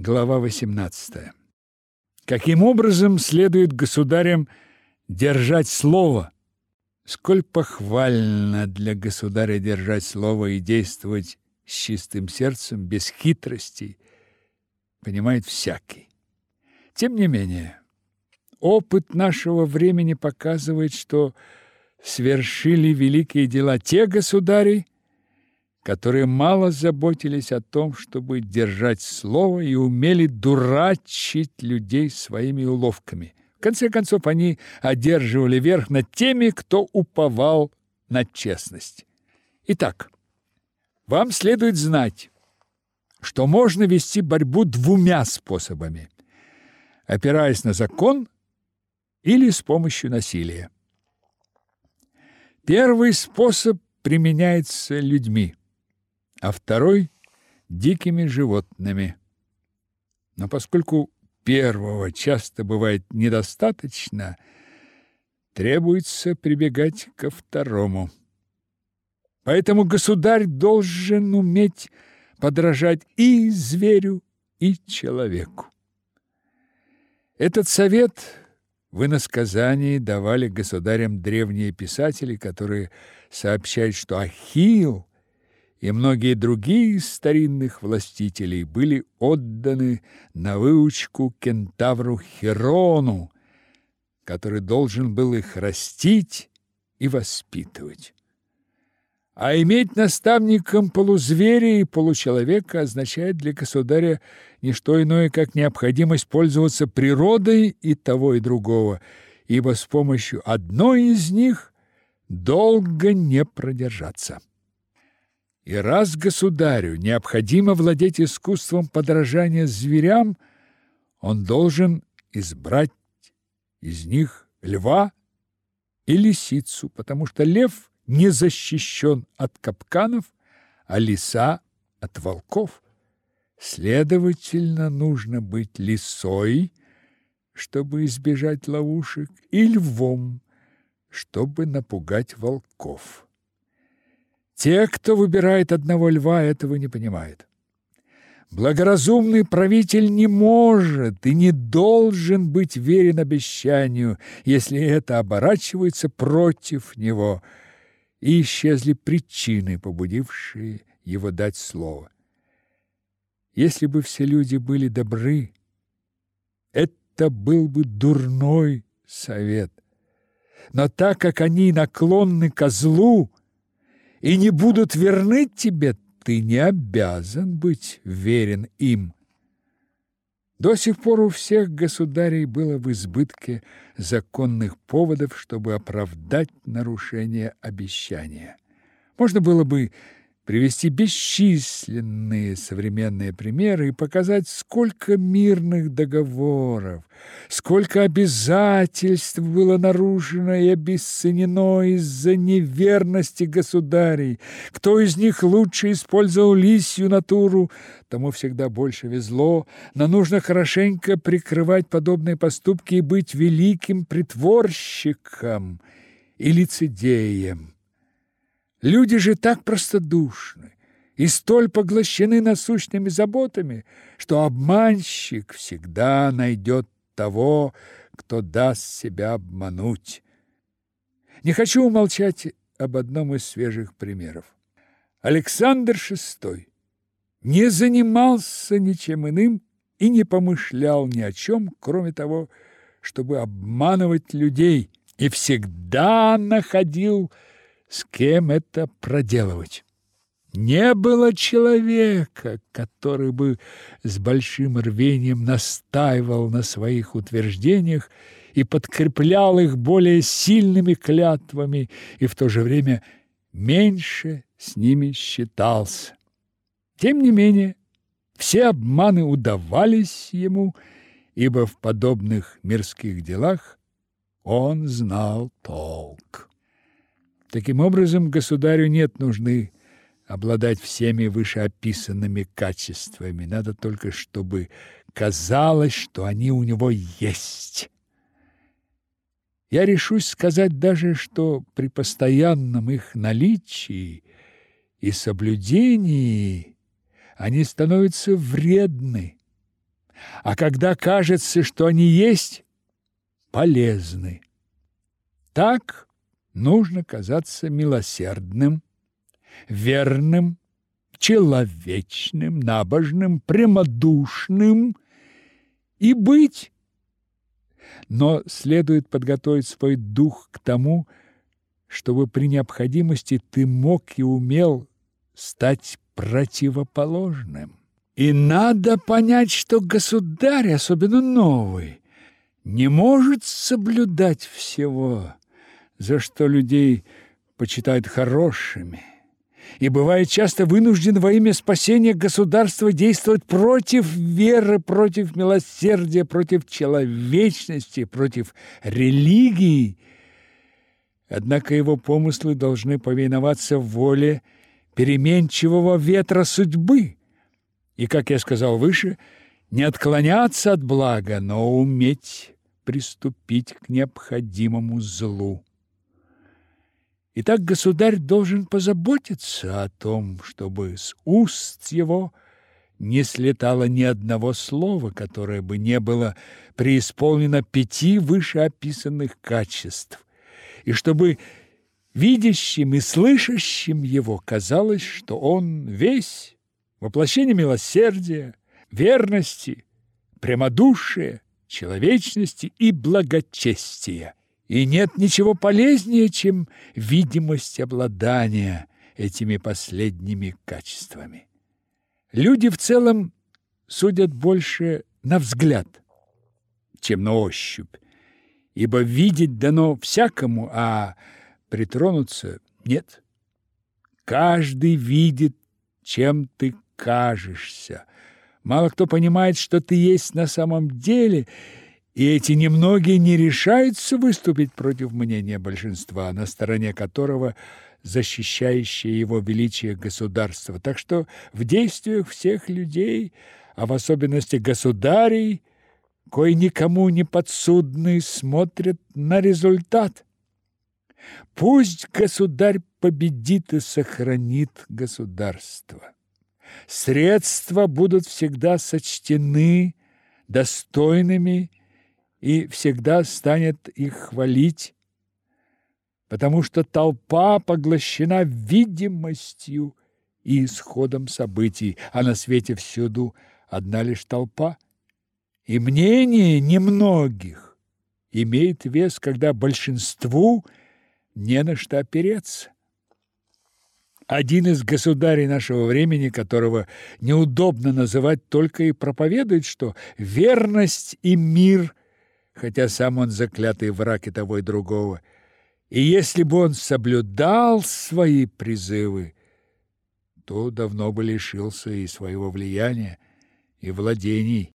Глава 18. Каким образом следует государям держать слово? Сколь похвально для государя держать слово и действовать с чистым сердцем, без хитростей, понимает всякий. Тем не менее, опыт нашего времени показывает, что свершили великие дела те государи, которые мало заботились о том, чтобы держать слово и умели дурачить людей своими уловками. В конце концов, они одерживали верх над теми, кто уповал на честность. Итак, вам следует знать, что можно вести борьбу двумя способами: опираясь на закон или с помощью насилия. Первый способ применяется людьми а второй – дикими животными. Но поскольку первого часто бывает недостаточно, требуется прибегать ко второму. Поэтому государь должен уметь подражать и зверю, и человеку. Этот совет в иносказании давали государям древние писатели, которые сообщают, что Ахилл и многие другие старинных властителей были отданы на выучку кентавру Херону, который должен был их растить и воспитывать. А иметь наставником полузверя и получеловека означает для государя не что иное, как необходимость пользоваться природой и того и другого, ибо с помощью одной из них долго не продержаться. И раз государю необходимо владеть искусством подражания зверям, он должен избрать из них льва и лисицу, потому что лев не защищен от капканов, а лиса от волков. Следовательно, нужно быть лисой, чтобы избежать ловушек, и львом, чтобы напугать волков. Те, кто выбирает одного льва, этого не понимают. Благоразумный правитель не может и не должен быть верен обещанию, если это оборачивается против него, и исчезли причины, побудившие его дать слово. Если бы все люди были добры, это был бы дурной совет. Но так как они наклонны ко злу, и не будут верны тебе, ты не обязан быть верен им. До сих пор у всех государей было в избытке законных поводов, чтобы оправдать нарушение обещания. Можно было бы привести бесчисленные современные примеры и показать, сколько мирных договоров, сколько обязательств было нарушено и обесценено из-за неверности государей. Кто из них лучше использовал лисью натуру, тому всегда больше везло, но нужно хорошенько прикрывать подобные поступки и быть великим притворщиком и лицедеем. Люди же так простодушны и столь поглощены насущными заботами, что обманщик всегда найдет того, кто даст себя обмануть. Не хочу умолчать об одном из свежих примеров. Александр VI не занимался ничем иным и не помышлял ни о чем, кроме того, чтобы обманывать людей, и всегда находил с кем это проделывать. Не было человека, который бы с большим рвением настаивал на своих утверждениях и подкреплял их более сильными клятвами и в то же время меньше с ними считался. Тем не менее, все обманы удавались ему, ибо в подобных мирских делах он знал толк. Таким образом, государю нет нужды обладать всеми вышеописанными качествами. Надо только, чтобы казалось, что они у него есть. Я решусь сказать даже, что при постоянном их наличии и соблюдении они становятся вредны, а когда кажется, что они есть, полезны. Так нужно казаться милосердным, верным, человечным, набожным, прямодушным и быть. Но следует подготовить свой дух к тому, чтобы при необходимости ты мог и умел стать противоположным. И надо понять, что государь, особенно новый, не может соблюдать всего, за что людей почитают хорошими, и бывает часто вынужден во имя спасения государства действовать против веры, против милосердия, против человечности, против религии. Однако его помыслы должны повиноваться воле переменчивого ветра судьбы. И, как я сказал выше, не отклоняться от блага, но уметь приступить к необходимому злу. Итак, государь должен позаботиться о том, чтобы с уст его не слетало ни одного слова, которое бы не было преисполнено пяти вышеописанных качеств, и чтобы видящим и слышащим его казалось, что он весь воплощение милосердия, верности, прямодушия, человечности и благочестия. И нет ничего полезнее, чем видимость обладания этими последними качествами. Люди в целом судят больше на взгляд, чем на ощупь, ибо видеть дано всякому, а притронуться нет. Каждый видит, чем ты кажешься. Мало кто понимает, что ты есть на самом деле – и эти немногие не решаются выступить против мнения большинства, на стороне которого защищающее его величие государство. Так что в действиях всех людей, а в особенности государей, кой никому не подсудный, смотрят на результат. Пусть государь победит и сохранит государство. Средства будут всегда сочтены достойными и всегда станет их хвалить, потому что толпа поглощена видимостью и исходом событий, а на свете всюду одна лишь толпа. И мнение немногих имеет вес, когда большинству не на что опереться. Один из государей нашего времени, которого неудобно называть, только и проповедует, что верность и мир хотя сам он заклятый враг и того и другого. И если бы он соблюдал свои призывы, то давно бы лишился и своего влияния, и владений.